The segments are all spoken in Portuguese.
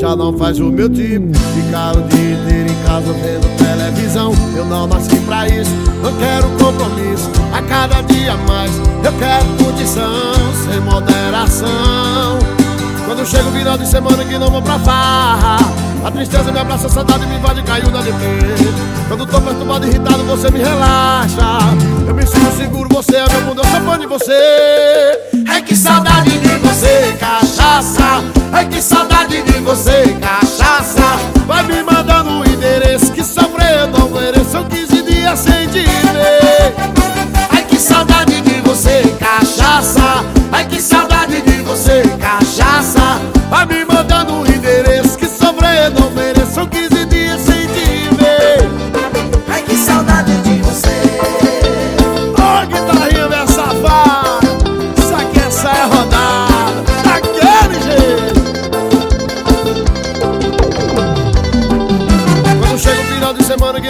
Já não faz o meu tipo Ficar o dia inteiro em casa vendo televisão. Eu não nasci pra isso, não quero compromisso. A cada dia mais eu quero curtição Sem moderação. Quando chego virado de semana que não vou pra farra. A tristeza me abraça, a saudade me invade, caiu na deprê Quando tô perturbado, irritado, você me relaxa. Eu me sinto seguro, você é meu mundo, eu sou fã de você. Ai que saudade de você, cachaça. Ai que saudade de você,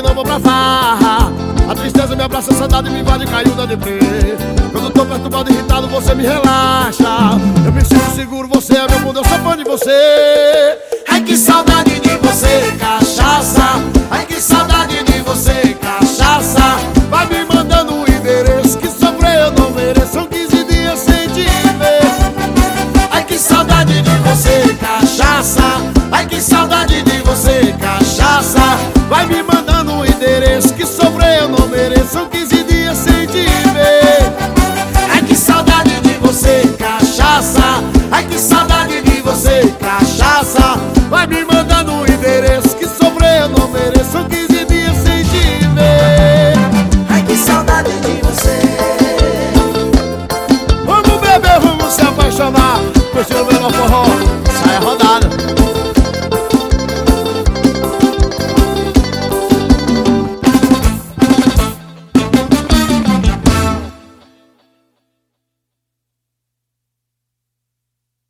não vou pra farra. A tristeza me abraça, a saudade me invade, caiu na deprê. Quando tô perturbado, irritado, você me relaxa. Eu me sinto seguro, você é meu mundo, eu sou fã de você. Ai que saudade de você, cachaça Vai me